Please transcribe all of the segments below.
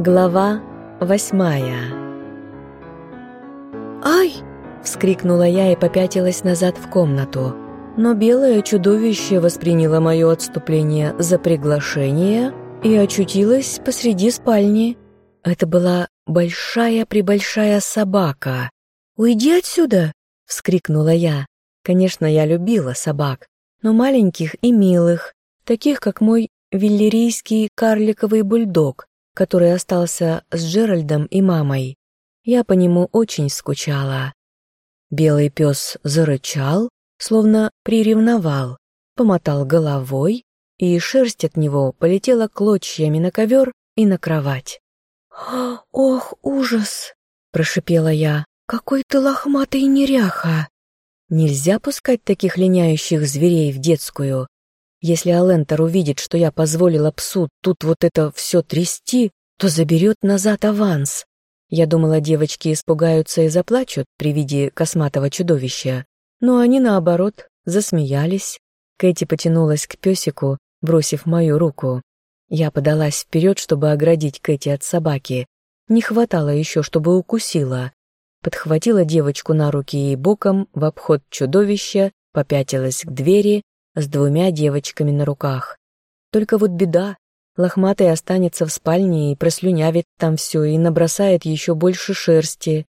Глава восьмая «Ай!» — вскрикнула я и попятилась назад в комнату. Но белое чудовище восприняло мое отступление за приглашение и очутилось посреди спальни. Это была большая-пребольшая собака. «Уйди отсюда!» — вскрикнула я. Конечно, я любила собак, но маленьких и милых, таких, как мой виллерийский карликовый бульдог, который остался с Джеральдом и мамой. Я по нему очень скучала. Белый пес зарычал, словно приревновал, помотал головой, и шерсть от него полетела клочьями на ковер и на кровать. «Ох, ужас!» — прошипела я. «Какой ты лохматый неряха!» Нельзя пускать таких линяющих зверей в детскую. Если Алентер увидит, что я позволила псу тут вот это все трясти, то заберет назад аванс. Я думала, девочки испугаются и заплачут при виде косматого чудовища, но они, наоборот, засмеялись. Кэти потянулась к песику, бросив мою руку. Я подалась вперед, чтобы оградить Кэти от собаки. Не хватало еще, чтобы укусила. Подхватила девочку на руки и боком в обход чудовища, попятилась к двери с двумя девочками на руках. Только вот беда, лохматый останется в спальне и прослюнявит там все и набросает еще больше шерсти.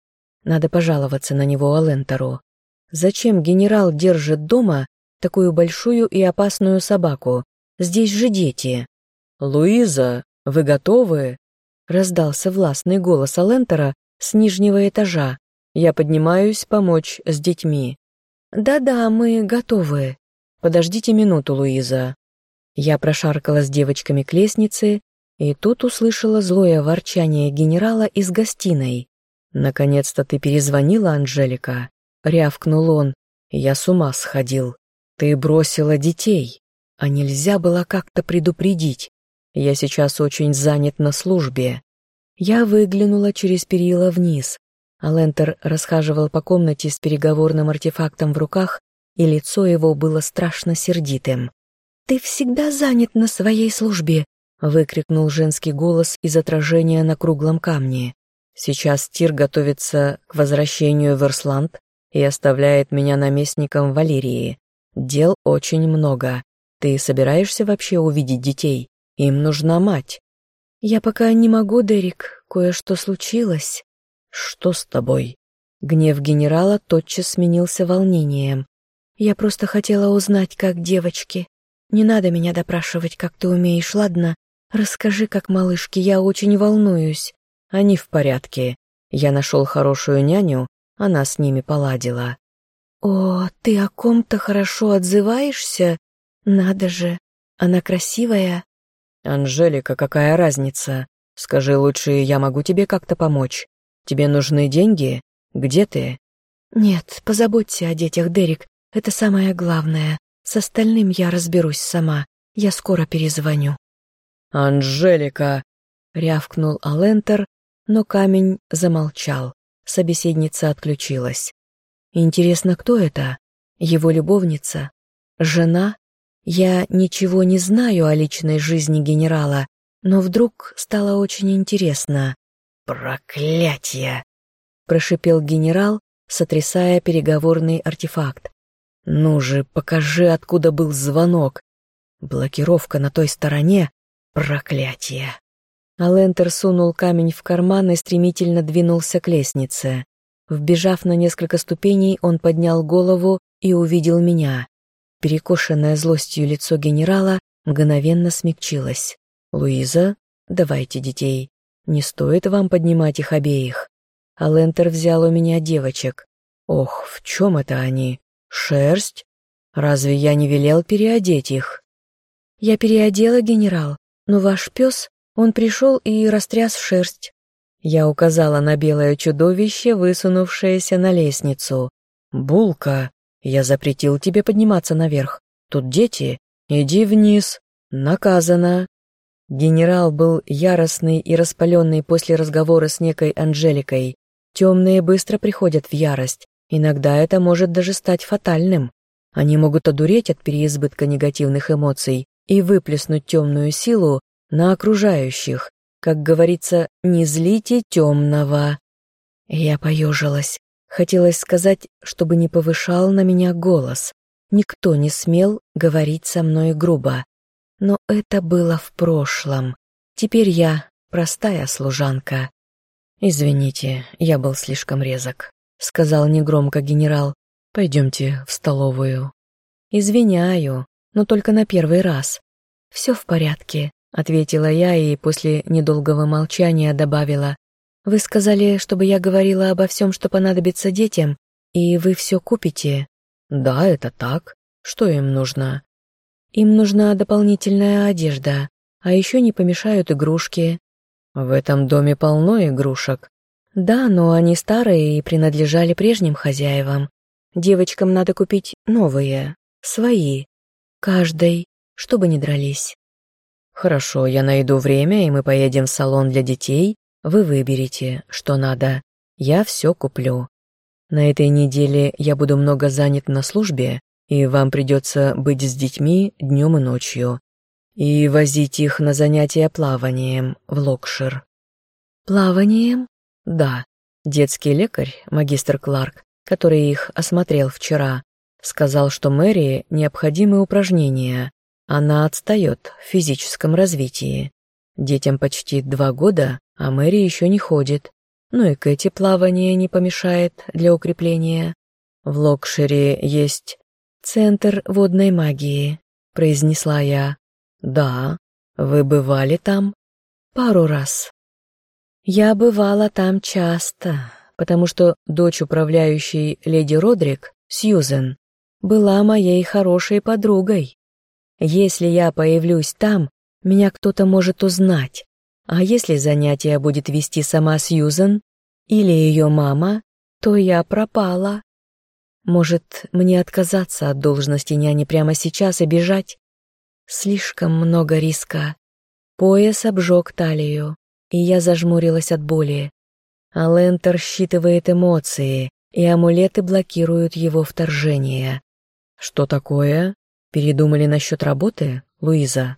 Надо пожаловаться на него Алентору. Зачем генерал держит дома такую большую и опасную собаку? Здесь же дети. «Луиза, вы готовы?» Раздался властный голос Алентера с нижнего этажа. «Я поднимаюсь помочь с детьми». «Да-да, мы готовы», «Подождите минуту, Луиза». Я прошаркала с девочками к лестнице, и тут услышала злое ворчание генерала из гостиной. «Наконец-то ты перезвонила, Анжелика?» — рявкнул он. «Я с ума сходил. Ты бросила детей. А нельзя было как-то предупредить. Я сейчас очень занят на службе». Я выглянула через перила вниз. Алентер расхаживал по комнате с переговорным артефактом в руках и лицо его было страшно сердитым. «Ты всегда занят на своей службе!» — выкрикнул женский голос из отражения на круглом камне. «Сейчас Тир готовится к возвращению в Эрсланд и оставляет меня наместником Валерии. Дел очень много. Ты собираешься вообще увидеть детей? Им нужна мать». «Я пока не могу, Дерек. Кое-что случилось». «Что с тобой?» Гнев генерала тотчас сменился волнением. Я просто хотела узнать, как девочки. Не надо меня допрашивать, как ты умеешь, ладно? Расскажи, как малышки, я очень волнуюсь. Они в порядке. Я нашел хорошую няню, она с ними поладила. О, ты о ком-то хорошо отзываешься? Надо же, она красивая. Анжелика, какая разница? Скажи лучше, я могу тебе как-то помочь? Тебе нужны деньги? Где ты? Нет, позаботься о детях, Дерек. Это самое главное. С остальным я разберусь сама. Я скоро перезвоню». «Анжелика!» — рявкнул Алентер, но камень замолчал. Собеседница отключилась. «Интересно, кто это? Его любовница? Жена? Я ничего не знаю о личной жизни генерала, но вдруг стало очень интересно. «Проклятие!» — прошипел генерал, сотрясая переговорный артефакт. «Ну же, покажи, откуда был звонок. Блокировка на той стороне. Проклятие!» Алентер сунул камень в карман и стремительно двинулся к лестнице. Вбежав на несколько ступеней, он поднял голову и увидел меня. Перекошенное злостью лицо генерала мгновенно смягчилось. «Луиза, давайте детей. Не стоит вам поднимать их обеих». Алентер взял у меня девочек. «Ох, в чем это они? «Шерсть? Разве я не велел переодеть их?» «Я переодела, генерал, но ваш пес, он пришел и растряс шерсть». Я указала на белое чудовище, высунувшееся на лестницу. «Булка, я запретил тебе подниматься наверх. Тут дети. Иди вниз. Наказано». Генерал был яростный и распаленный после разговора с некой Анжеликой. Темные быстро приходят в ярость, Иногда это может даже стать фатальным. Они могут одуреть от переизбытка негативных эмоций и выплеснуть темную силу на окружающих, Как говорится, не злите темного. Я поежилась. Хотелось сказать, чтобы не повышал на меня голос. Никто не смел говорить со мной грубо. Но это было в прошлом. Теперь я простая служанка. «Извините, я был слишком резок», — сказал негромко генерал. «Пойдемте в столовую». «Извиняю, но только на первый раз». «Все в порядке», — ответила я и после недолгого молчания добавила. «Вы сказали, чтобы я говорила обо всем, что понадобится детям, и вы все купите?» «Да, это так. Что им нужно?» «Им нужна дополнительная одежда, а еще не помешают игрушки». «В этом доме полно игрушек». «Да, но они старые и принадлежали прежним хозяевам. Девочкам надо купить новые, свои, каждой, чтобы не дрались». «Хорошо, я найду время, и мы поедем в салон для детей. Вы выберете, что надо. Я все куплю. На этой неделе я буду много занят на службе, и вам придется быть с детьми днем и ночью. И возить их на занятия плаванием в Локшир». «Плаванием?» «Да. Детский лекарь, магистр Кларк, который их осмотрел вчера, сказал, что Мэри необходимы упражнения, она отстает в физическом развитии. Детям почти два года, а Мэри еще не ходит. Ну и Кэти плавание не помешает для укрепления. В Локшире есть центр водной магии, произнесла я. Да, вы бывали там? Пару раз. Я бывала там часто, потому что дочь управляющей леди Родрик, Сьюзен, была моей хорошей подругой. Если я появлюсь там, меня кто-то может узнать. А если занятие будет вести сама Сьюзен или ее мама, то я пропала. Может, мне отказаться от должности няни прямо сейчас и бежать? Слишком много риска. Пояс обжег талию, и я зажмурилась от боли. А Лентер считывает эмоции, и амулеты блокируют его вторжение. Что такое? Передумали насчет работы, Луиза?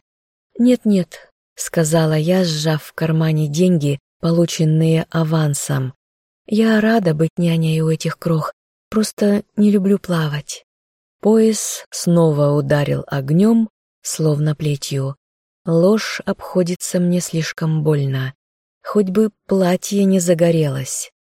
Нет-нет, сказала я, сжав в кармане деньги, полученные авансом. Я рада быть няней у этих крох, просто не люблю плавать. Пояс снова ударил огнем, словно плетью. Ложь обходится мне слишком больно. Хоть бы платье не загорелось.